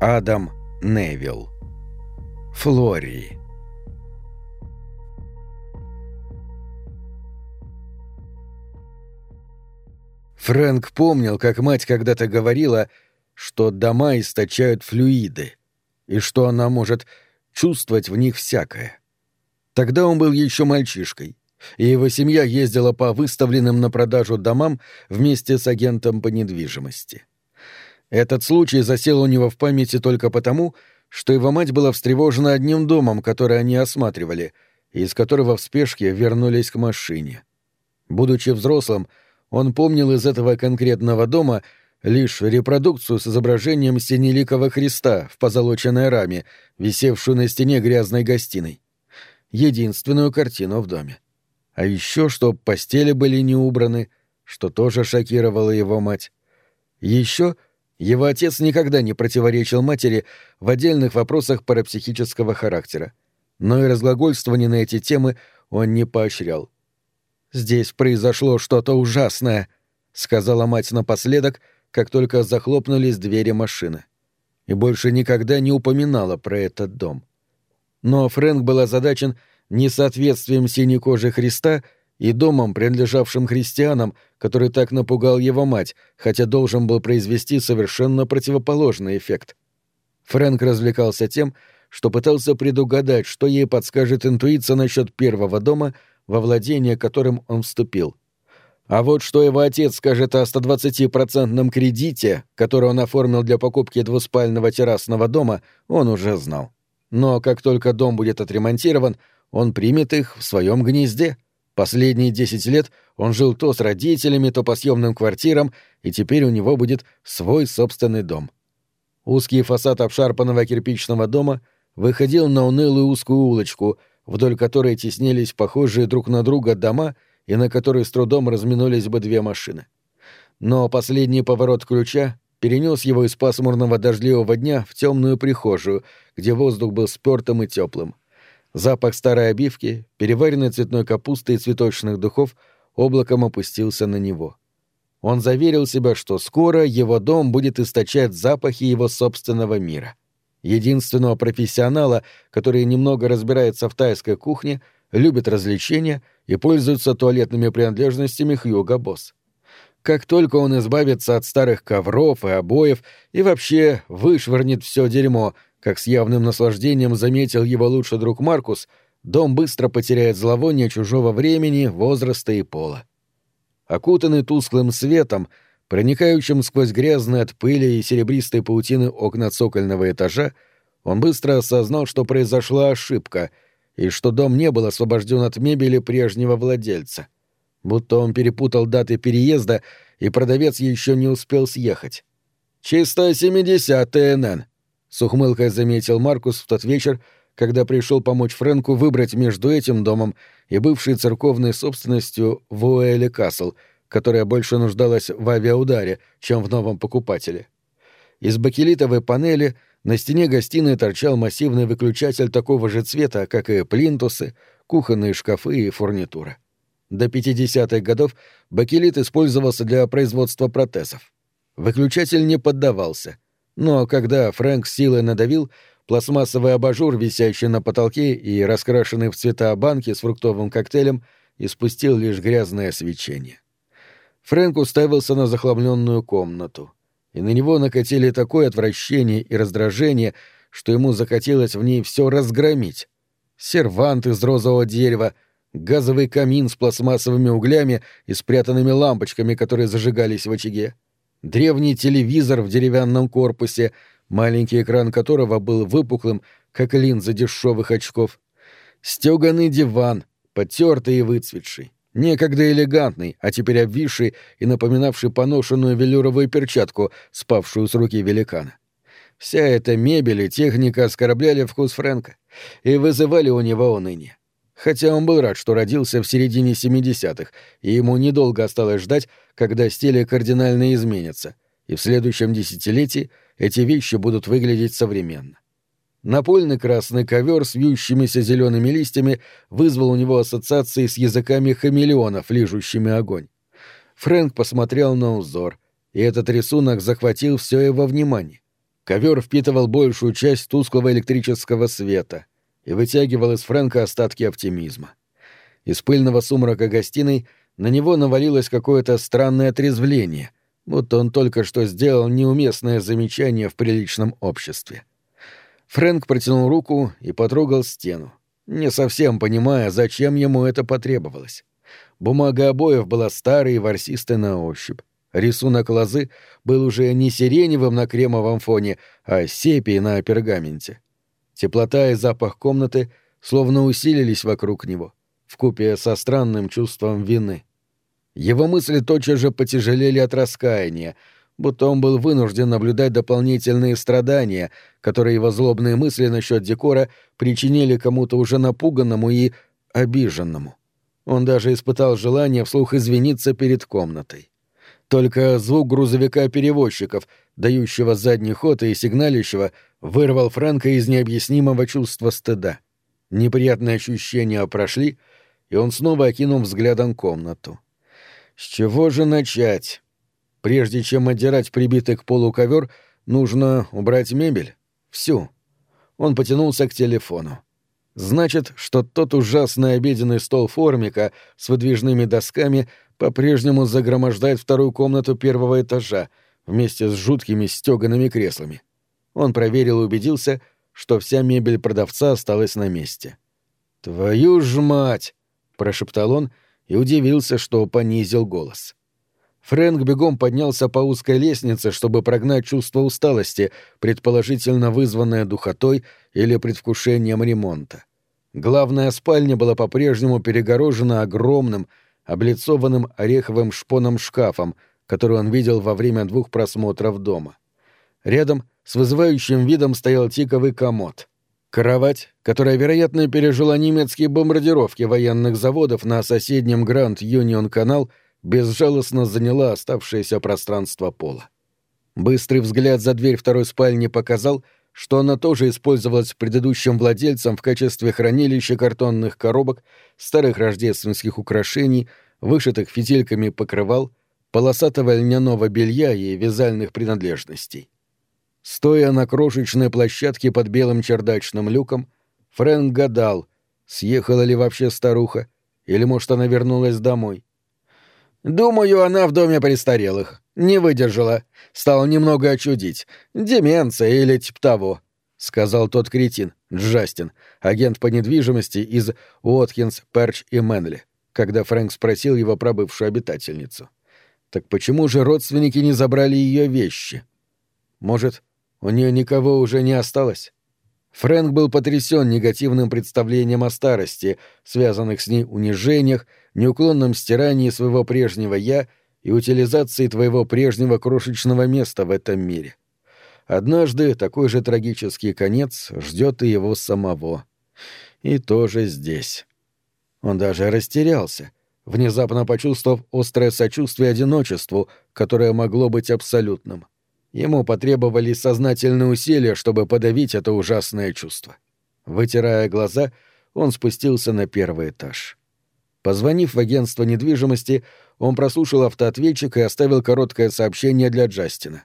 Адам Невилл. Флории. Фрэнк помнил, как мать когда-то говорила, что дома источают флюиды, и что она может чувствовать в них всякое. Тогда он был еще мальчишкой, и его семья ездила по выставленным на продажу домам вместе с агентом по недвижимости. Этот случай засел у него в памяти только потому, что его мать была встревожена одним домом, который они осматривали, и из которого в спешке вернулись к машине. Будучи взрослым, он помнил из этого конкретного дома лишь репродукцию с изображением Синеликого Христа в позолоченной раме, висевшую на стене грязной гостиной. Единственную картину в доме. А еще что постели были не убраны, что тоже шокировало его мать. Еще его отец никогда не противоречил матери в отдельных вопросах парапсихического характера, но и разглагольствование на эти темы он не поощрял. «Здесь произошло что-то ужасное», — сказала мать напоследок, как только захлопнулись двери машины. И больше никогда не упоминала про этот дом. Но Фрэнк был озадачен несоответствием синей кожи Христа и домом, принадлежавшим христианам, который так напугал его мать, хотя должен был произвести совершенно противоположный эффект. Фрэнк развлекался тем, что пытался предугадать, что ей подскажет интуиция насчет первого дома — во владение которым он вступил. А вот что его отец скажет о 120-процентном кредите, который он оформил для покупки двуспального террасного дома, он уже знал. Но как только дом будет отремонтирован, он примет их в своем гнезде. Последние 10 лет он жил то с родителями, то по съемным квартирам, и теперь у него будет свой собственный дом. Узкий фасад обшарпанного кирпичного дома выходил на унылую узкую улочку, вдоль которой теснились похожие друг на друга дома и на которой с трудом разминулись бы две машины. Но последний поворот ключа перенес его из пасмурного дождливого дня в темную прихожую, где воздух был спертым и теплым. Запах старой обивки, переваренной цветной капусты и цветочных духов облаком опустился на него. Он заверил себя, что скоро его дом будет источать запахи его собственного мира — единственного профессионала, который немного разбирается в тайской кухне, любит развлечения и пользуется туалетными принадлежностями Хьюга Босс. Как только он избавится от старых ковров и обоев и вообще вышвырнет все дерьмо, как с явным наслаждением заметил его лучший друг Маркус, дом быстро потеряет зловоние чужого времени, возраста и пола. Окутанный тусклым светом, Проникающим сквозь грязные от пыли и серебристой паутины окна цокольного этажа, он быстро осознал, что произошла ошибка и что дом не был освобожден от мебели прежнего владельца. Будто он перепутал даты переезда, и продавец еще не успел съехать. «Чисто семидесятый НН», — с ухмылкой заметил Маркус в тот вечер, когда пришел помочь Фрэнку выбрать между этим домом и бывшей церковной собственностью в Уэлли Касл — которая больше нуждалась в авиаударе, чем в новом покупателе. Из бакелитовой панели на стене гостиной торчал массивный выключатель такого же цвета, как и плинтусы, кухонные шкафы и фурнитура. До 50-х годов бакелит использовался для производства протезов. Выключатель не поддавался, но когда Фрэнк силой надавил, пластмассовый абажур, висящий на потолке и раскрашенный в цвета банки с фруктовым коктейлем, испустил лишь грязное свечение. Фрэнк уставился на захламленную комнату, и на него накатили такое отвращение и раздражение, что ему захотелось в ней все разгромить. Сервант из розового дерева, газовый камин с пластмассовыми углями и спрятанными лампочками, которые зажигались в очаге, древний телевизор в деревянном корпусе, маленький экран которого был выпуклым, как линза дешевых очков, стеганый диван, потертый и выцветший, некогда элегантный, а теперь обвисший и напоминавший поношенную велюровую перчатку, спавшую с руки великана. Вся эта мебель и техника оскорбляли вкус Фрэнка и вызывали у него уныние. Хотя он был рад, что родился в середине 70-х, и ему недолго осталось ждать, когда стили кардинально изменятся, и в следующем десятилетии эти вещи будут выглядеть современно. Напольный красный ковер с вьющимися зелеными листьями вызвал у него ассоциации с языками хамелеонов, лижущими огонь. Фрэнк посмотрел на узор, и этот рисунок захватил все его внимание. Ковер впитывал большую часть тусклого электрического света и вытягивал из Фрэнка остатки оптимизма. Из пыльного сумрака гостиной на него навалилось какое-то странное отрезвление, будто он только что сделал неуместное замечание в приличном обществе. Фрэнк протянул руку и потрогал стену, не совсем понимая, зачем ему это потребовалось. Бумага обоев была старой и ворсистой на ощупь. Рисунок лозы был уже не сиреневым на кремовом фоне, а сепией на пергаменте. Теплота и запах комнаты словно усилились вокруг него, вкупе со странным чувством вины. Его мысли тотчас же потяжелели от раскаяния, будто он был вынужден наблюдать дополнительные страдания, которые его злобные мысли насчет декора причинили кому-то уже напуганному и обиженному. Он даже испытал желание вслух извиниться перед комнатой. Только звук грузовика-перевозчиков, дающего задний ход и сигналищего, вырвал Фрэнка из необъяснимого чувства стыда. Неприятные ощущения прошли, и он снова окинул взглядом комнату. С чего же начать? Прежде чем отдирать прибитый к полу ковер, нужно убрать мебель. Всю. Он потянулся к телефону. Значит, что тот ужасный обеденный стол формика с выдвижными досками по-прежнему загромождает вторую комнату первого этажа вместе с жуткими стёгаными креслами. Он проверил и убедился, что вся мебель продавца осталась на месте. «Твою ж мать!» — прошептал он и удивился, что понизил голос. Фрэнк бегом поднялся по узкой лестнице, чтобы прогнать чувство усталости, предположительно вызванное духотой или предвкушением ремонта. Главная спальня была по-прежнему перегорожена огромным, облицованным ореховым шпоном шкафом, который он видел во время двух просмотров дома. Рядом с вызывающим видом стоял тиковый комод. Кровать, которая, вероятно, пережила немецкие бомбардировки военных заводов на соседнем Гранд Юнион канал, безжалостно заняла оставшееся пространство пола. Быстрый взгляд за дверь второй спальни показал, что она тоже использовалась предыдущим владельцем в качестве хранилища картонных коробок, старых рождественских украшений, вышитых фитильками покрывал, полосатого льняного белья и вязальных принадлежностей. Стоя на крошечной площадке под белым чердачным люком, Фрэнк гадал, съехала ли вообще старуха, или, может, она вернулась домой. «Думаю, она в доме престарелых. Не выдержала. Стала немного очудить. Деменция или типа того», — сказал тот кретин, Джастин, агент по недвижимости из Уоткинс, Перч и Мэнли, когда Фрэнк спросил его про бывшую обитательницу. «Так почему же родственники не забрали ее вещи? Может, у нее никого уже не осталось?» Фрэнк был потрясен негативным представлением о старости, связанных с ней унижениях, неуклонном стирании своего прежнего «я» и утилизации твоего прежнего крошечного места в этом мире. Однажды такой же трагический конец ждет и его самого. И тоже здесь. Он даже растерялся, внезапно почувствовав острое сочувствие одиночеству, которое могло быть абсолютным. Ему потребовались сознательные усилия, чтобы подавить это ужасное чувство. Вытирая глаза, он спустился на первый этаж. Позвонив в агентство недвижимости, он прослушал автоответчик и оставил короткое сообщение для Джастина.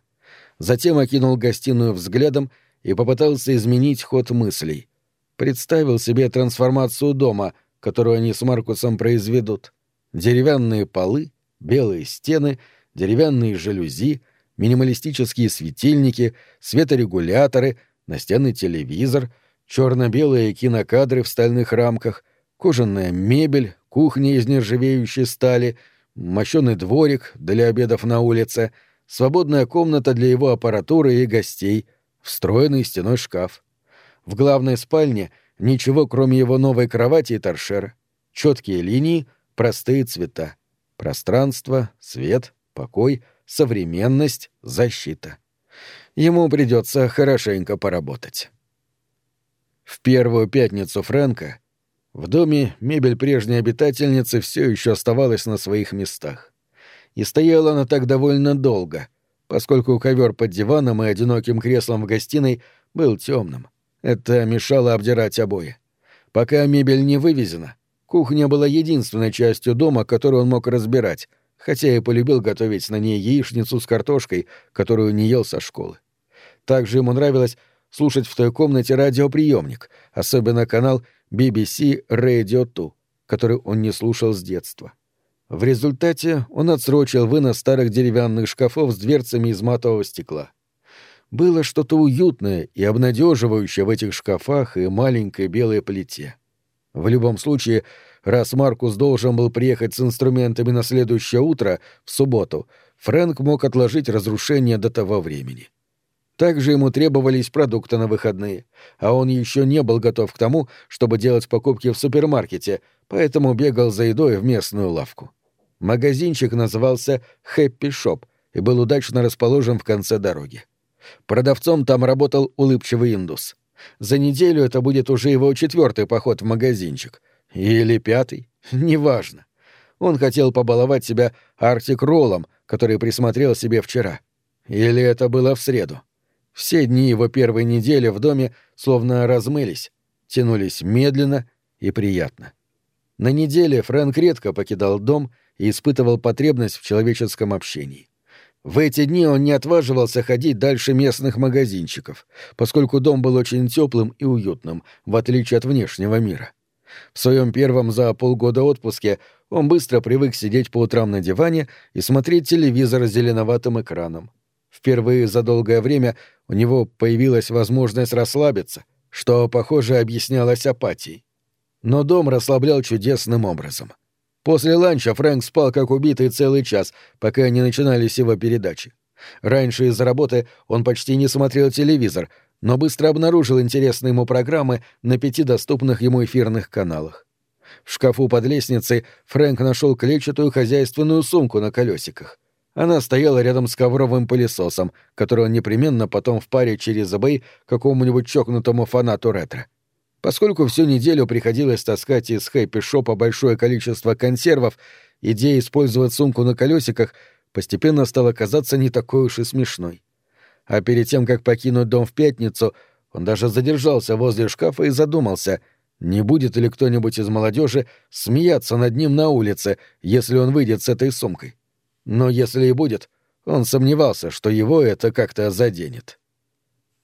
Затем окинул гостиную взглядом и попытался изменить ход мыслей. Представил себе трансформацию дома, которую они с Маркусом произведут. Деревянные полы, белые стены, деревянные жалюзи, минималистические светильники, светорегуляторы, настенный телевизор, черно-белые кинокадры в стальных рамках, кожаная мебель, кухня из нержавеющей стали — мощеный дворик для обедов на улице, свободная комната для его аппаратуры и гостей, встроенный стеной шкаф. В главной спальне ничего, кроме его новой кровати и торшера. Четкие линии, простые цвета. Пространство, свет, покой, современность, защита. Ему придется хорошенько поработать. В первую пятницу Фрэнка в доме мебель прежней обитательницы все еще оставалась на своих местах. И стояла она так довольно долго, поскольку ковер под диваном и одиноким креслом в гостиной был темным. Это мешало обдирать обои. Пока мебель не вывезена, кухня была единственной частью дома, которую он мог разбирать, хотя и полюбил готовить на ней яичницу с картошкой, которую не ел со школы. Также ему нравилось слушать в той комнате радиоприемник, особенно канал BBC Radio 2, который он не слушал с детства. В результате он отсрочил вынос старых деревянных шкафов с дверцами из матового стекла. Было что-то уютное и обнадеживающее в этих шкафах и маленькой белой плите. В любом случае, раз Маркус должен был приехать с инструментами на следующее утро, в субботу, Фрэнк мог отложить разрушение до того времени. Также ему требовались продукты на выходные, а он еще не был готов к тому, чтобы делать покупки в супермаркете, поэтому бегал за едой в местную лавку. Магазинчик назывался «Happy Shop» и был удачно расположен в конце дороги. Продавцом там работал улыбчивый индус. За неделю это будет уже его четвертый поход в магазинчик. Или пятый, неважно. Он хотел побаловать себя Арктик-роллом, который присмотрел себе вчера. Или это было в среду. Все дни его первой недели в доме словно размылись, тянулись медленно и приятно. На неделе Фрэнк редко покидал дом и испытывал потребность в человеческом общении. В эти дни он не отваживался ходить дальше местных магазинчиков, поскольку дом был очень теплым и уютным, в отличие от внешнего мира. В своем первом за полгода отпуске он быстро привык сидеть по утрам на диване и смотреть телевизор с зеленоватым экраном. Впервые за долгое время у него появилась возможность расслабиться, что, похоже, объяснялось апатией. Но дом расслаблял чудесным образом — После ланча Фрэнк спал как убитый целый час, пока не начинались его передачи. Раньше из-за работы он почти не смотрел телевизор, но быстро обнаружил интересные ему программы на пяти доступных ему эфирных каналах. В шкафу под лестницей Фрэнк нашел клетчатую хозяйственную сумку на колесиках. Она стояла рядом с ковровым пылесосом, который он непременно потом в паре через eBay какому-нибудь чокнутому фанату ретро. Поскольку всю неделю приходилось таскать из хэппи-шопа большое количество консервов, идея использовать сумку на колесиках постепенно стала казаться не такой уж и смешной. А перед тем, как покинуть дом в пятницу, он даже задержался возле шкафа и задумался, не будет ли кто-нибудь из молодежи смеяться над ним на улице, если он выйдет с этой сумкой. Но если и будет, он сомневался, что его это как-то заденет.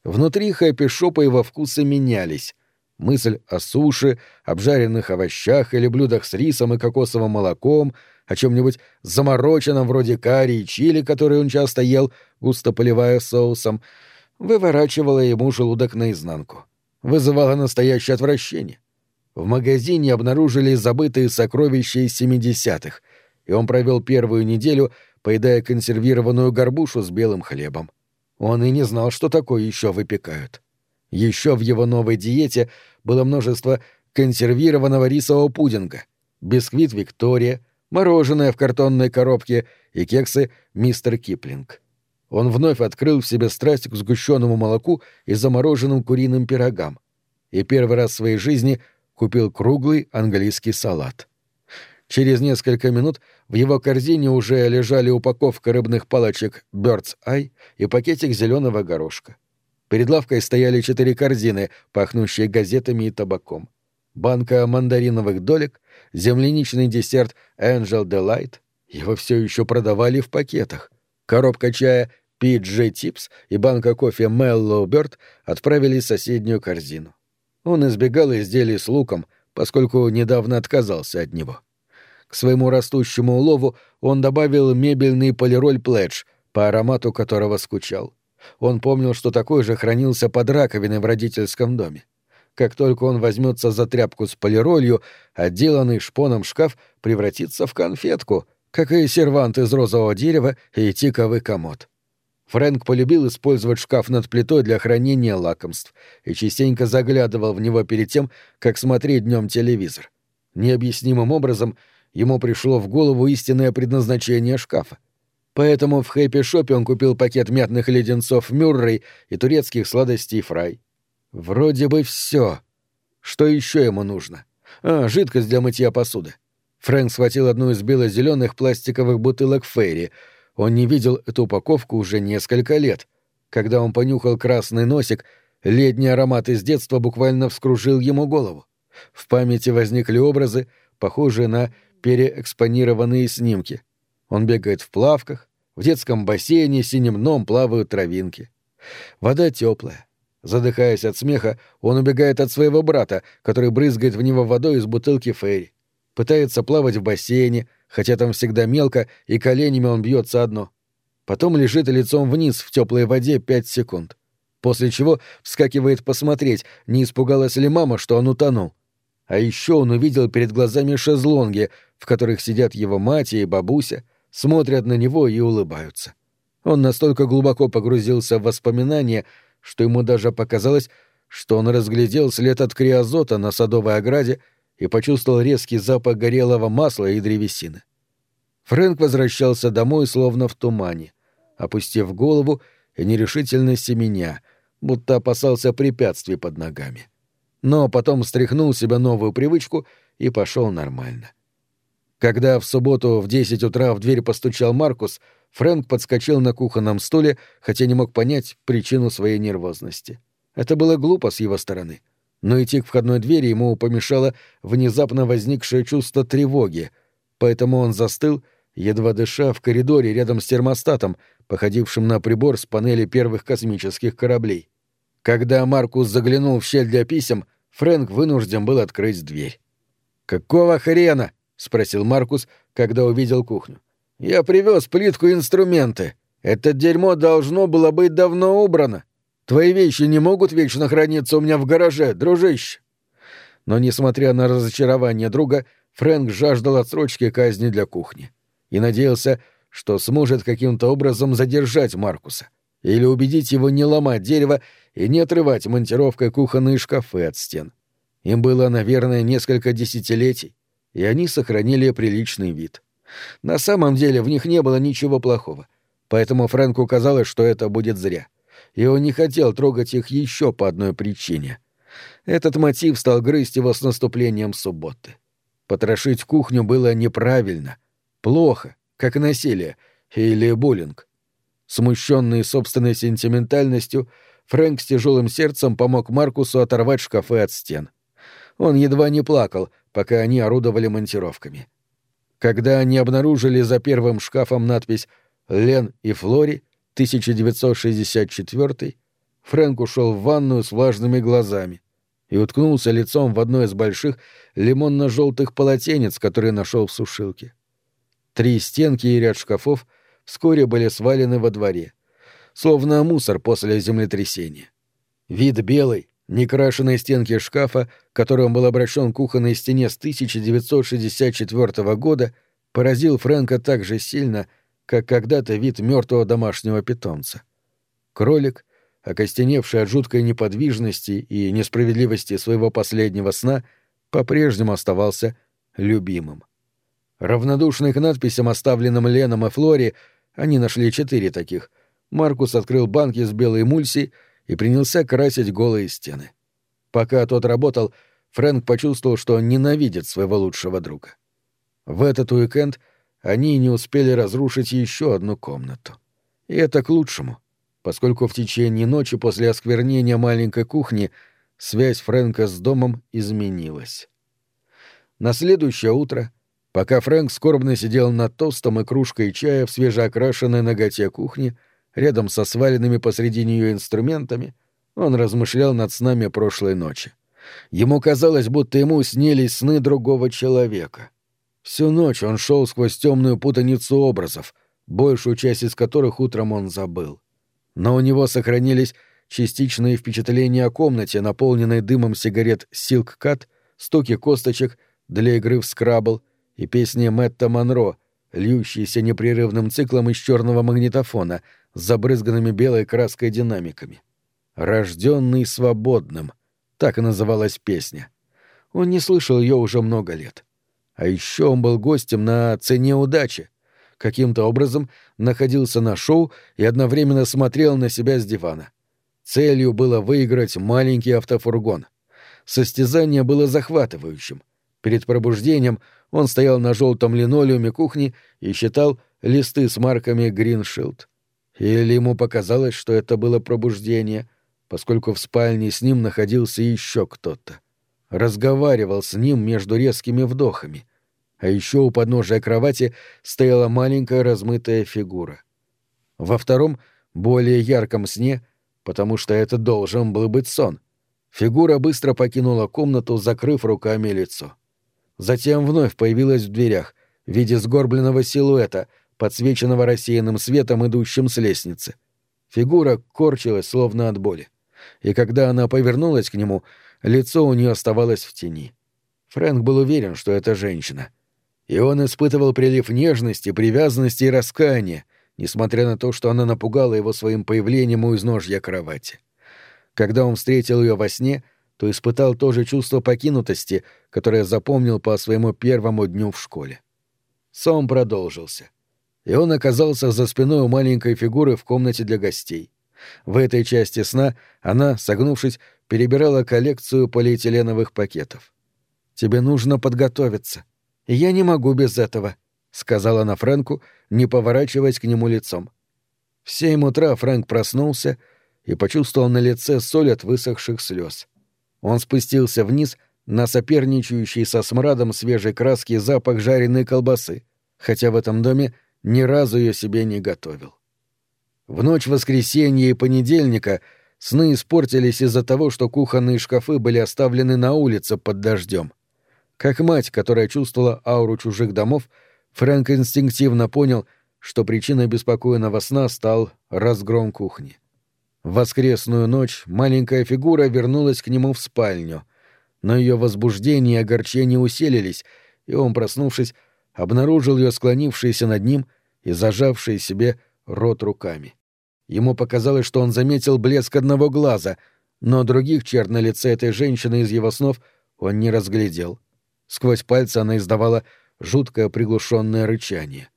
Внутри хэппи-шопа его вкусы менялись, Мысль о суше, обжаренных овощах или блюдах с рисом и кокосовым молоком, о чем-нибудь замороченном вроде карри и чили, который он часто ел, густо поливая соусом, выворачивала ему желудок наизнанку. Вызывала настоящее отвращение. В магазине обнаружили забытые сокровища из 70-х, и он провел первую неделю, поедая консервированную горбушу с белым хлебом. Он и не знал, что такое еще выпекают. Еще в его новой диете было множество консервированного рисового пудинга, бисквит «Виктория», мороженое в картонной коробке и кексы «Мистер Киплинг». Он вновь открыл в себе страсть к сгущенному молоку и замороженным куриным пирогам. И первый раз в своей жизни купил круглый английский салат. Через несколько минут в его корзине уже лежали упаковка рыбных палочек Bird's Eye и пакетик зеленого горошка. Перед лавкой стояли четыре корзины, пахнущие газетами и табаком. Банка мандариновых долек, земляничный десерт Angel Delight. Его все еще продавали в пакетах. Коробка чая PJ Tips и банка кофе Mellow Bird отправили в соседнюю корзину. Он избегал изделий с луком, поскольку недавно отказался от него. К своему растущему улову он добавил мебельный полироль Pledge, по аромату которого скучал. Он помнил, что такой же хранился под раковиной в родительском доме. Как только он возьмется за тряпку с полиролью, отделанный шпоном шкаф превратится в конфетку, как и сервант из розового дерева и тиковый комод. Фрэнк полюбил использовать шкаф над плитой для хранения лакомств и частенько заглядывал в него перед тем, как смотреть днем телевизор. Необъяснимым образом ему пришло в голову истинное предназначение шкафа — Поэтому в хэппи-шопе он купил пакет мятных леденцов Мюррей и турецких сладостей Фрай. Вроде бы все. Что еще ему нужно? А, жидкость для мытья посуды. Фрэнк схватил одну из бело-зеленых пластиковых бутылок Фейри. Он не видел эту упаковку уже несколько лет. Когда он понюхал красный носик, летний аромат из детства буквально вскружил ему голову. В памяти возникли образы, похожие на переэкспонированные снимки. Он бегает в плавках, в детском бассейне синим дном плавают травинки. Вода теплая. Задыхаясь от смеха, он убегает от своего брата, который брызгает в него водой из бутылки Фейри. Пытается плавать в бассейне, хотя там всегда мелко, и коленями он бьется одно. Потом лежит лицом вниз в теплой воде пять секунд. После чего вскакивает посмотреть, не испугалась ли мама, что он утонул. А еще он увидел перед глазами шезлонги, в которых сидят его мать и бабуся, смотрят на него и улыбаются. Он настолько глубоко погрузился в воспоминания, что ему даже показалось, что он разглядел след от криозота на садовой ограде и почувствовал резкий запах горелого масла и древесины. Фрэнк возвращался домой словно в тумане, опустив голову и нерешительно семеня, будто опасался препятствий под ногами. Но потом стряхнул себя новую привычку и пошел нормально. Когда в субботу в десять утра в дверь постучал Маркус, Фрэнк подскочил на кухонном стуле, хотя не мог понять причину своей нервозности. Это было глупо с его стороны. Но идти к входной двери ему помешало внезапно возникшее чувство тревоги, поэтому он застыл, едва дыша в коридоре рядом с термостатом, походившим на прибор с панели первых космических кораблей. Когда Маркус заглянул в щель для писем, Фрэнк вынужден был открыть дверь. «Какого хрена?» — спросил Маркус, когда увидел кухню. «Я привез плитку и инструменты. Это дерьмо должно было быть давно убрано. Твои вещи не могут вечно храниться у меня в гараже, дружище». Но, несмотря на разочарование друга, Фрэнк жаждал отсрочки казни для кухни и надеялся, что сможет каким-то образом задержать Маркуса или убедить его не ломать дерево и не отрывать монтировкой кухонные шкафы от стен. Им было, наверное, несколько десятилетий, и они сохранили приличный вид. На самом деле в них не было ничего плохого, поэтому Фрэнку казалось, что это будет зря. И он не хотел трогать их еще по одной причине. Этот мотив стал грызть его с наступлением субботы. Потрошить кухню было неправильно, плохо, как насилие или буллинг. Смущенный собственной сентиментальностью, Фрэнк с тяжелым сердцем помог Маркусу оторвать шкафы от стен. Он едва не плакал, пока они орудовали монтировками. Когда они обнаружили за первым шкафом надпись «Лен и Флори, 1964», Фрэнк ушел в ванную с влажными глазами и уткнулся лицом в одно из больших лимонно-желтых полотенец, которые нашел в сушилке. Три стенки и ряд шкафов вскоре были свалены во дворе словно мусор после землетрясения. Вид белой, некрашенной стенки шкафа, к которому был обращен кухонной стене с 1964 года, поразил Фрэнка так же сильно, как когда-то вид мертвого домашнего питомца. Кролик, окостеневший от жуткой неподвижности и несправедливости своего последнего сна, по-прежнему оставался любимым. Равнодушный к надписям, оставленным Леном и Флори, они нашли четыре таких — Маркус открыл банки с белой эмульсией и принялся красить голые стены. Пока тот работал, Фрэнк почувствовал, что ненавидит своего лучшего друга. В этот уикенд они не успели разрушить еще одну комнату. И это к лучшему, поскольку в течение ночи после осквернения маленькой кухни связь Фрэнка с домом изменилась. На следующее утро, пока Фрэнк скорбно сидел над тостом и кружкой чая в свежеокрашенной ноготе кухни, рядом со сваленными посреди нее инструментами, он размышлял над снами прошлой ночи. Ему казалось, будто ему снились сны другого человека. Всю ночь он шел сквозь темную путаницу образов, большую часть из которых утром он забыл. Но у него сохранились частичные впечатления о комнате, наполненной дымом сигарет «Силк Кат», стуки косточек для игры в скрабл и песни Мэтта Монро, льющиеся непрерывным циклом из черного магнитофона — с забрызганными белой краской динамиками. «Рожденный свободным» — так и называлась песня. Он не слышал ее уже много лет. А еще он был гостем на «Цене удачи». Каким-то образом находился на шоу и одновременно смотрел на себя с дивана. Целью было выиграть маленький автофургон. Состязание было захватывающим. Перед пробуждением он стоял на желтом линолеуме кухни и считал листы с марками «Гриншилд». Или ему показалось, что это было пробуждение, поскольку в спальне с ним находился еще кто-то. Разговаривал с ним между резкими вдохами. А еще у подножия кровати стояла маленькая размытая фигура. Во втором, более ярком сне потому что это должен был быть сон. Фигура быстро покинула комнату, закрыв руками лицо. Затем вновь появилась в дверях, в виде сгорбленного силуэта, подсвеченного рассеянным светом, идущим с лестницы. Фигура корчилась, словно от боли. И когда она повернулась к нему, лицо у нее оставалось в тени. Фрэнк был уверен, что это женщина. И он испытывал прилив нежности, привязанности и раскаяния, несмотря на то, что она напугала его своим появлением у изножья кровати. Когда он встретил ее во сне, то испытал то же чувство покинутости, которое запомнил по своему первому дню в школе. Сон продолжился. И он оказался за спиной у маленькой фигуры в комнате для гостей. В этой части сна она, согнувшись, перебирала коллекцию полиэтиленовых пакетов. «Тебе нужно подготовиться. Я не могу без этого», — сказала она Фрэнку, не поворачиваясь к нему лицом. В семь утра Фрэнк проснулся и почувствовал на лице соль от высохших слез. Он спустился вниз на соперничающий со смрадом свежей краски запах жареной колбасы, хотя в этом доме ни разу ее себе не готовил. В ночь воскресенья и понедельника сны испортились из-за того, что кухонные шкафы были оставлены на улице под дождем. Как мать, которая чувствовала ауру чужих домов, Фрэнк инстинктивно понял, что причиной беспокойного сна стал разгром кухни. В воскресную ночь маленькая фигура вернулась к нему в спальню, но ее возбуждение и огорчение усилились, и он, проснувшись, обнаружил ее склонившейся над ним и зажавшей себе рот руками. Ему показалось, что он заметил блеск одного глаза, но других черт на лице этой женщины из его снов он не разглядел. Сквозь пальцы она издавала жуткое приглушенное рычание.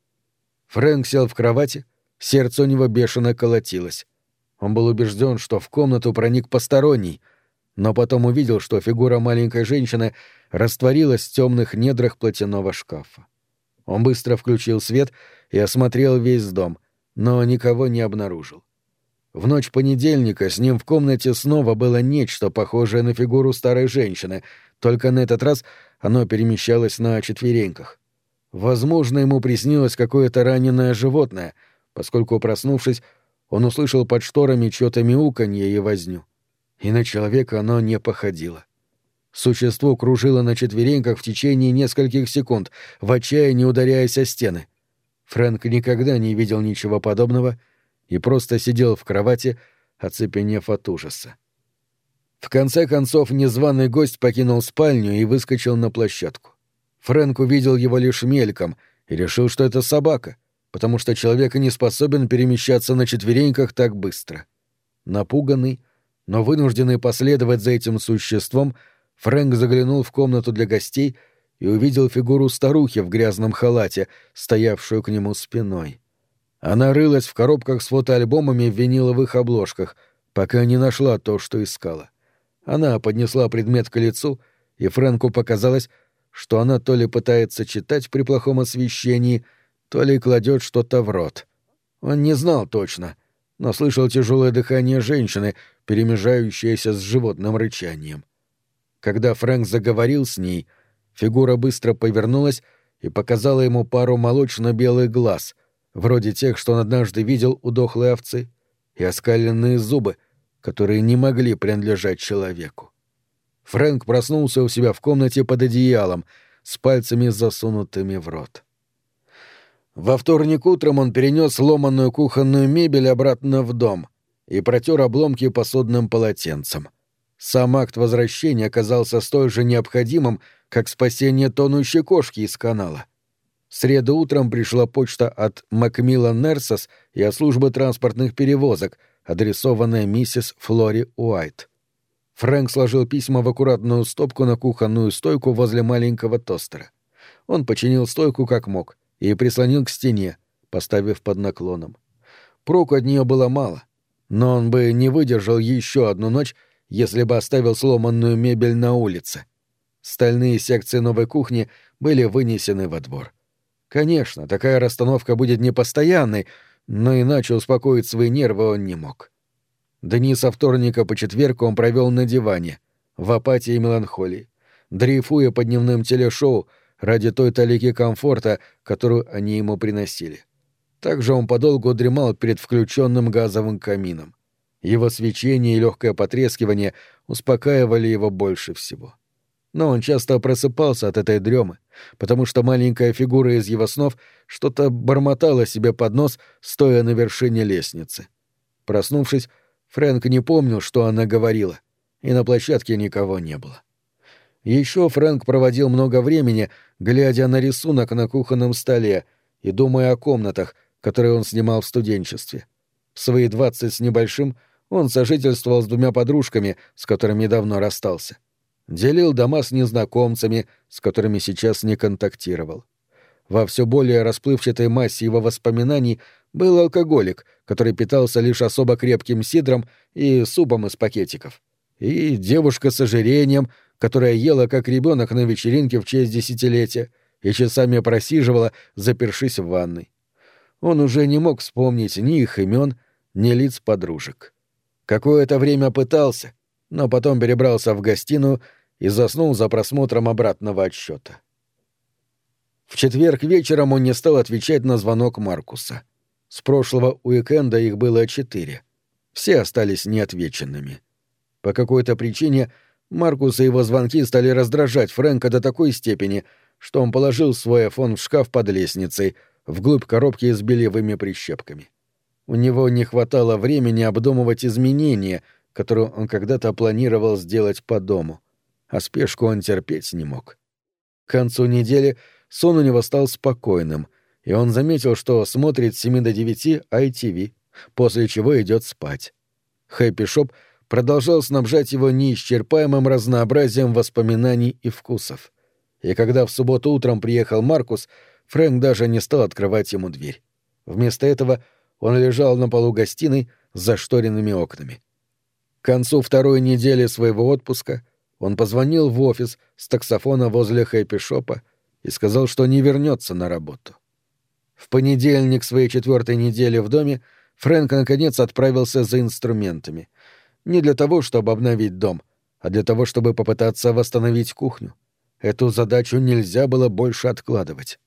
Фрэнк сел в кровати, сердце у него бешено колотилось. Он был убежден, что в комнату проник посторонний, но потом увидел, что фигура маленькой женщины растворилась в темных недрах платяного шкафа. Он быстро включил свет и осмотрел весь дом, но никого не обнаружил. В ночь понедельника с ним в комнате снова было нечто похожее на фигуру старой женщины, только на этот раз оно перемещалось на четвереньках. Возможно, ему приснилось какое-то раненое животное, поскольку, проснувшись, он услышал под шторами чьё-то мяуканье и возню. И на человека оно не походило. Существо кружило на четвереньках в течение нескольких секунд, в отчаянии ударяясь о стены. Фрэнк никогда не видел ничего подобного и просто сидел в кровати, оцепенев от ужаса. В конце концов, незваный гость покинул спальню и выскочил на площадку. Фрэнк увидел его лишь мельком и решил, что это собака, потому что человек не способен перемещаться на четвереньках так быстро. Напуганный, но вынужденный последовать за этим существом — Фрэнк заглянул в комнату для гостей и увидел фигуру старухи в грязном халате, стоявшую к нему спиной. Она рылась в коробках с фотоальбомами в виниловых обложках, пока не нашла то, что искала. Она поднесла предмет к лицу, и Фрэнку показалось, что она то ли пытается читать при плохом освещении, то ли кладет что-то в рот. Он не знал точно, но слышал тяжелое дыхание женщины, перемежающееся с животным рычанием. Когда Фрэнк заговорил с ней, фигура быстро повернулась и показала ему пару молочно-белых глаз, вроде тех, что он однажды видел у дохлой овцы, и оскаленные зубы, которые не могли принадлежать человеку. Фрэнк проснулся у себя в комнате под одеялом, с пальцами засунутыми в рот. Во вторник утром он перенес ломаную кухонную мебель обратно в дом и протер обломки посудным полотенцем — сам акт возвращения оказался столь же необходимым, как спасение тонущей кошки из канала. В среду утром пришла почта от Макмиллан Нерсос и от службы транспортных перевозок, адресованная миссис Флори Уайт. Фрэнк сложил письма в аккуратную стопку на кухонную стойку возле маленького тостера. Он починил стойку как мог и прислонил к стене, поставив под наклоном. Проку от нее было мало, но он бы не выдержал еще одну ночь если бы оставил сломанную мебель на улице. Стальные секции новой кухни были вынесены во двор. Конечно, такая расстановка будет непостоянной, но иначе успокоить свои нервы он не мог. Дни со вторника по четверг он провел на диване, в апатии и меланхолии, дрейфуя по дневным телешоу ради той талики комфорта, которую они ему приносили. Также он подолгу дремал перед включенным газовым камином. Его свечение и легкое потрескивание успокаивали его больше всего. Но он часто просыпался от этой дремы, потому что маленькая фигура из его снов что-то бормотала себе под нос, стоя на вершине лестницы. Проснувшись, Фрэнк не помнил, что она говорила, и на площадке никого не было. Еще Фрэнк проводил много времени, глядя на рисунок на кухонном столе и думая о комнатах, которые он снимал в студенчестве. В свои двадцать с небольшим он сожительствовал с двумя подружками, с которыми давно расстался. Делил дома с незнакомцами, с которыми сейчас не контактировал. Во все более расплывчатой массе его воспоминаний был алкоголик, который питался лишь особо крепким сидром и супом из пакетиков. И девушка с ожирением, которая ела как ребенок на вечеринке в честь десятилетия и часами просиживала, запершись в ванной. Он уже не мог вспомнить ни их имен, ни лиц подружек. Какое-то время пытался, но потом перебрался в гостиную и заснул за просмотром обратного отсчета. В четверг вечером он не стал отвечать на звонок Маркуса. С прошлого уикенда их было четыре. Все остались неотвеченными. По какой-то причине Маркус и его звонки стали раздражать Фрэнка до такой степени, что он положил свой айфон в шкаф под лестницей, вглубь коробки с белевыми прищепками. У него не хватало времени обдумывать изменения, которые он когда-то планировал сделать по дому, а спешку он терпеть не мог. К концу недели сон у него стал спокойным, и он заметил, что смотрит с 7 до 9 ITV, после чего идет спать. Хэппи Шоп продолжал снабжать его неисчерпаемым разнообразием воспоминаний и вкусов. И когда в субботу утром приехал Маркус, Фрэнк даже не стал открывать ему дверь. Вместо этого он лежал на полу гостиной с зашторенными окнами. К концу второй недели своего отпуска он позвонил в офис с таксофона возле хэппи-шопа и сказал, что не вернется на работу. В понедельник своей четвертой недели в доме Фрэнк наконец отправился за инструментами. Не для того, чтобы обновить дом, а для того, чтобы попытаться восстановить кухню. Эту задачу нельзя было больше откладывать.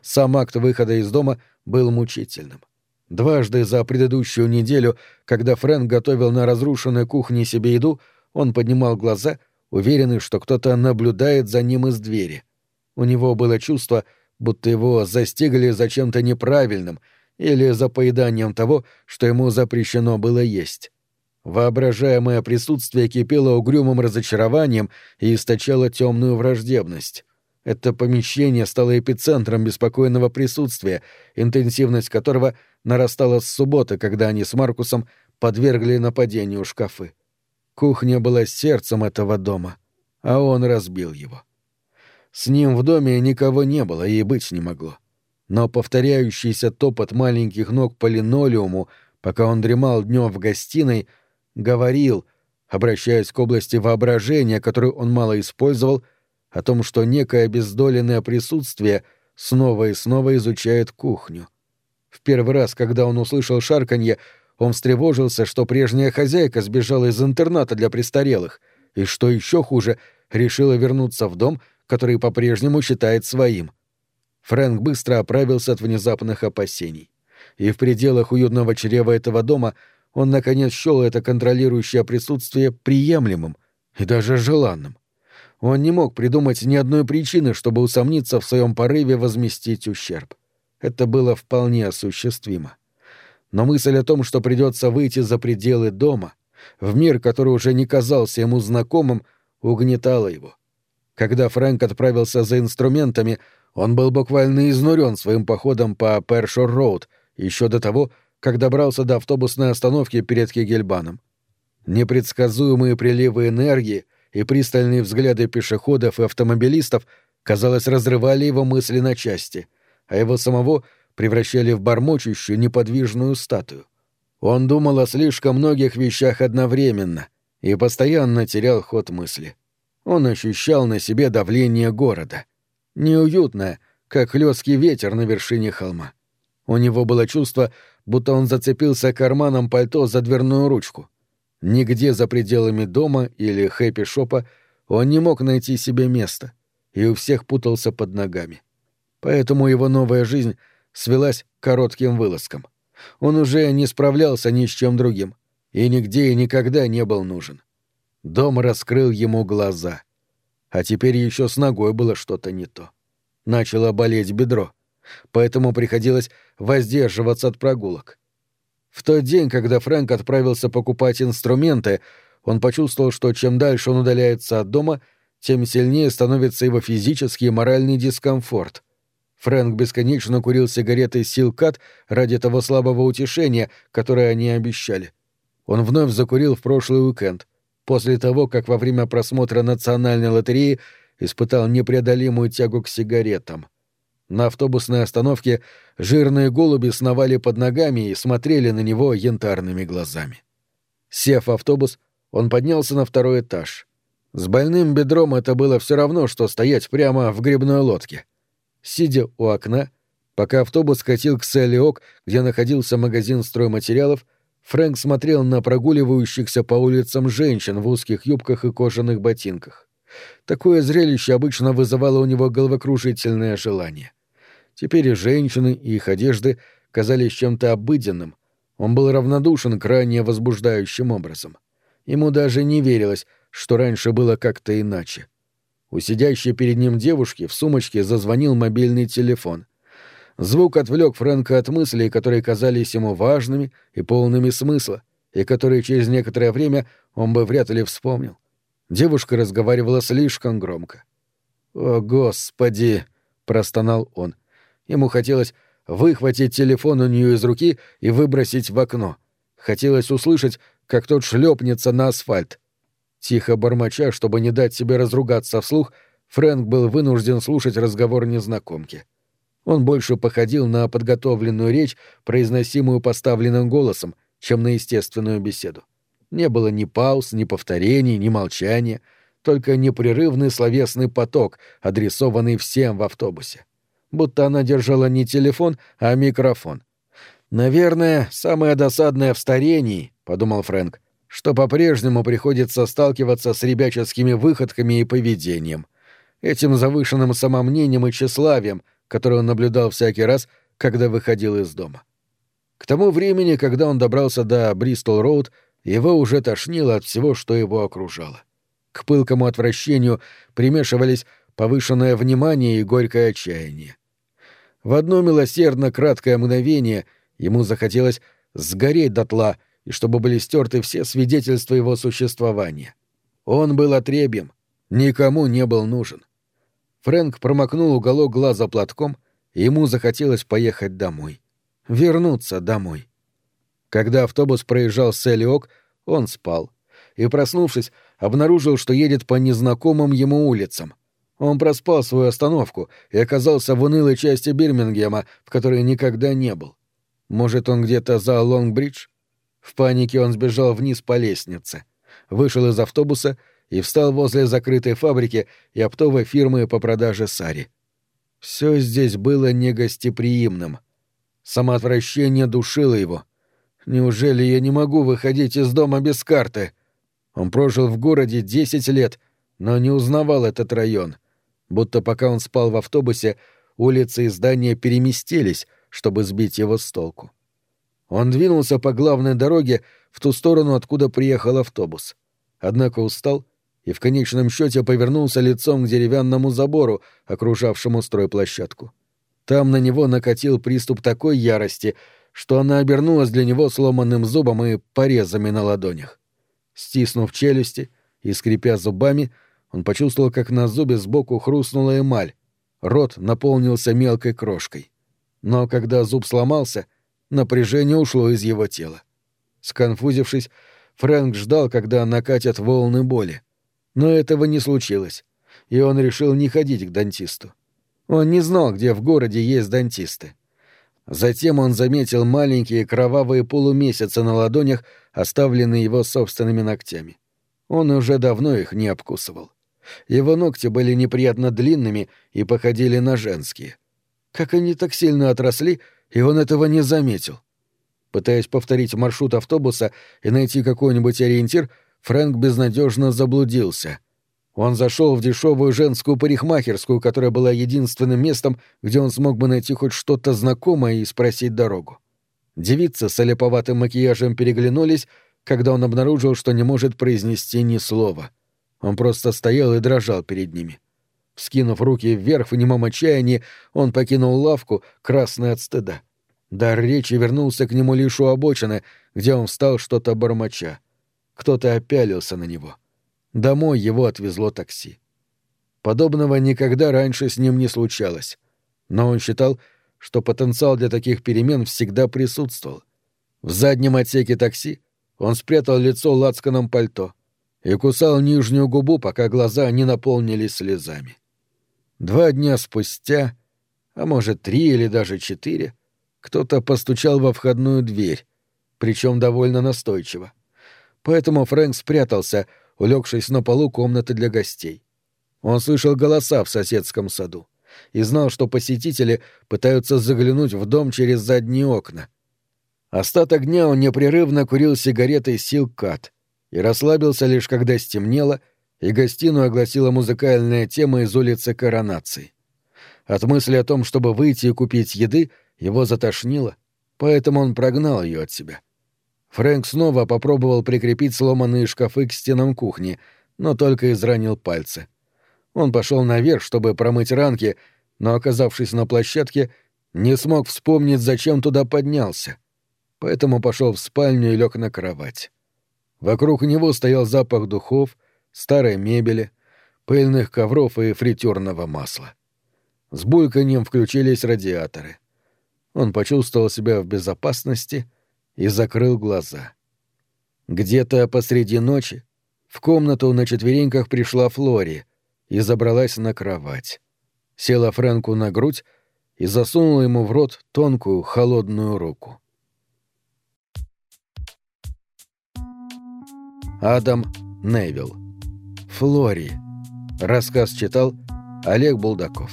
Сам акт выхода из дома был мучительным. Дважды за предыдущую неделю, когда Фрэнк готовил на разрушенной кухне себе еду, он поднимал глаза, уверенный, что кто-то наблюдает за ним из двери. У него было чувство, будто его застигли за чем-то неправильным или за поеданием того, что ему запрещено было есть. Воображаемое присутствие кипело угрюмым разочарованием и источало темную враждебность. Это помещение стало эпицентром беспокойного присутствия, интенсивность которого нарастала с субботы, когда они с Маркусом подвергли нападению шкафы. Кухня была сердцем этого дома, а он разбил его. С ним в доме никого не было и быть не могло. Но повторяющийся топот маленьких ног по линолеуму, пока он дремал днем в гостиной, говорил, обращаясь к области воображения, которую он мало использовал, о том, что некое обездоленное присутствие снова и снова изучает кухню. В первый раз, когда он услышал шарканье, он встревожился, что прежняя хозяйка сбежала из интерната для престарелых, и, что еще хуже, решила вернуться в дом — который по-прежнему считает своим. Фрэнк быстро оправился от внезапных опасений. И в пределах уютного чрева этого дома он, наконец, счел это контролирующее присутствие приемлемым и даже желанным. Он не мог придумать ни одной причины, чтобы усомниться в своем порыве возместить ущерб. Это было вполне осуществимо. Но мысль о том, что придется выйти за пределы дома, в мир, который уже не казался ему знакомым, угнетала его — когда Фрэнк отправился за инструментами, он был буквально изнурен своим походом по Першор-Роуд еще до того, как добрался до автобусной остановки перед Кегельбаном. Непредсказуемые приливы энергии и пристальные взгляды пешеходов и автомобилистов, казалось, разрывали его мысли на части, а его самого превращали в бормочущую неподвижную статую. Он думал о слишком многих вещах одновременно и постоянно терял ход мысли. — он ощущал на себе давление города. Неуютное, как хлесткий ветер на вершине холма. У него было чувство, будто он зацепился карманом пальто за дверную ручку. Нигде за пределами дома или хэппи-шопа он не мог найти себе места, и у всех путался под ногами. Поэтому его новая жизнь свелась к коротким вылазкам. Он уже не справлялся ни с чем другим, и нигде и никогда не был нужен. Дом раскрыл ему глаза. А теперь еще с ногой было что-то не то. Начало болеть бедро, поэтому приходилось воздерживаться от прогулок. В тот день, когда Фрэнк отправился покупать инструменты, он почувствовал, что чем дальше он удаляется от дома, тем сильнее становится его физический и моральный дискомфорт. Фрэнк бесконечно курил сигареты Силкат ради того слабого утешения, которое они обещали. Он вновь закурил в прошлый уикенд, после того, как во время просмотра национальной лотереи испытал непреодолимую тягу к сигаретам. На автобусной остановке жирные голуби сновали под ногами и смотрели на него янтарными глазами. Сев в автобус, он поднялся на второй этаж. С больным бедром это было все равно, что стоять прямо в грибной лодке. Сидя у окна, пока автобус катил к Селиок, где находился магазин стройматериалов, Фрэнк смотрел на прогуливающихся по улицам женщин в узких юбках и кожаных ботинках. Такое зрелище обычно вызывало у него головокружительное желание. Теперь и женщины, и их одежды казались чем-то обыденным. Он был равнодушен к ранее возбуждающим образом. Ему даже не верилось, что раньше было как-то иначе. У сидящей перед ним девушки в сумочке зазвонил мобильный телефон. Звук отвлек Фрэнка от мыслей, которые казались ему важными и полными смысла, и которые через некоторое время он бы вряд ли вспомнил. Девушка разговаривала слишком громко. «О, Господи!» — простонал он. Ему хотелось выхватить телефон у нее из руки и выбросить в окно. Хотелось услышать, как тот шлепнется на асфальт. Тихо бормоча, чтобы не дать себе разругаться вслух, Фрэнк был вынужден слушать разговор незнакомки. Он больше походил на подготовленную речь, произносимую поставленным голосом, чем на естественную беседу. Не было ни пауз, ни повторений, ни молчания, только непрерывный словесный поток, адресованный всем в автобусе. Будто она держала не телефон, а микрофон. «Наверное, самое досадное в старении», — подумал Фрэнк, что по-прежнему приходится сталкиваться с ребяческими выходками и поведением. Этим завышенным самомнением и тщеславием, которое он наблюдал всякий раз, когда выходил из дома. К тому времени, когда он добрался до Бристол-Роуд, его уже тошнило от всего, что его окружало. К пылкому отвращению примешивались повышенное внимание и горькое отчаяние. В одно милосердно краткое мгновение ему захотелось сгореть дотла, и чтобы были стерты все свидетельства его существования. Он был отребьем, никому не был нужен. Фрэнк промокнул уголок глаза платком, и ему захотелось поехать домой. Вернуться домой. Когда автобус проезжал Селиок, он спал. И, проснувшись, обнаружил, что едет по незнакомым ему улицам. Он проспал свою остановку и оказался в унылой части Бирмингема, в которой никогда не был. Может, он где-то за Лонгбридж? В панике он сбежал вниз по лестнице, вышел из автобуса и встал возле закрытой фабрики и оптовой фирмы по продаже сари. Все здесь было негостеприимным. Самоотвращение душило его — Неужели я не могу выходить из дома без карты? Он прожил в городе десять лет, но не узнавал этот район. Будто пока он спал в автобусе, улицы и здания переместились, чтобы сбить его с толку. Он двинулся по главной дороге в ту сторону, откуда приехал автобус. Однако устал и в конечном счете повернулся лицом к деревянному забору, окружавшему стройплощадку. Там на него накатил приступ такой ярости, что она обернулась для него сломанным зубом и порезами на ладонях. Стиснув челюсти и скрипя зубами, он почувствовал, как на зубе сбоку хрустнула эмаль. Рот наполнился мелкой крошкой. Но когда зуб сломался, напряжение ушло из его тела. Сконфузившись, Фрэнк ждал, когда накатят волны боли. Но этого не случилось, и он решил не ходить к дантисту. Он не знал, где в городе есть дантисты. Затем он заметил маленькие кровавые полумесяцы на ладонях, оставленные его собственными ногтями. Он уже давно их не обкусывал. Его ногти были неприятно длинными и походили на женские. Как они так сильно отросли, и он этого не заметил. Пытаясь повторить маршрут автобуса и найти какой-нибудь ориентир, Фрэнк безнадежно заблудился. Он зашел в дешевую женскую парикмахерскую, которая была единственным местом, где он смог бы найти хоть что-то знакомое и спросить дорогу. Девицы с олеповатым макияжем переглянулись, когда он обнаружил, что не может произнести ни слова. Он просто стоял и дрожал перед ними. Вскинув руки вверх в немом отчаянии, он покинул лавку, красный от стыда. Дар речи вернулся к нему лишь у обочины, где он встал что-то бормоча. Кто-то опялился на него. Домой его отвезло такси. Подобного никогда раньше с ним не случалось. Но он считал, что потенциал для таких перемен всегда присутствовал. В заднем отсеке такси он спрятал лицо лацканом пальто и кусал нижнюю губу, пока глаза не наполнились слезами. Два дня спустя, а может три или даже четыре, кто-то постучал во входную дверь, причем довольно настойчиво. Поэтому Фрэнк спрятался, улегшись на полу комнаты для гостей. Он слышал голоса в соседском саду и знал, что посетители пытаются заглянуть в дом через задние окна. Остаток дня он непрерывно курил сигаретой Силкат и расслабился лишь когда стемнело, и гостиную огласила музыкальная тема из улицы Коронации. От мысли о том, чтобы выйти и купить еды, его затошнило, поэтому он прогнал ее от себя. Фрэнк снова попробовал прикрепить сломанные шкафы к стенам кухни, но только изранил пальцы. Он пошел наверх, чтобы промыть ранки, но, оказавшись на площадке, не смог вспомнить, зачем туда поднялся. Поэтому пошел в спальню и лег на кровать. Вокруг него стоял запах духов, старой мебели, пыльных ковров и фритюрного масла. С бульканьем включились радиаторы. Он почувствовал себя в безопасности и закрыл глаза. Где-то посреди ночи в комнату на четвереньках пришла Флори и забралась на кровать. Села Фрэнку на грудь и засунула ему в рот тонкую холодную руку. Адам Невилл Флори. Рассказ читал Олег Булдаков.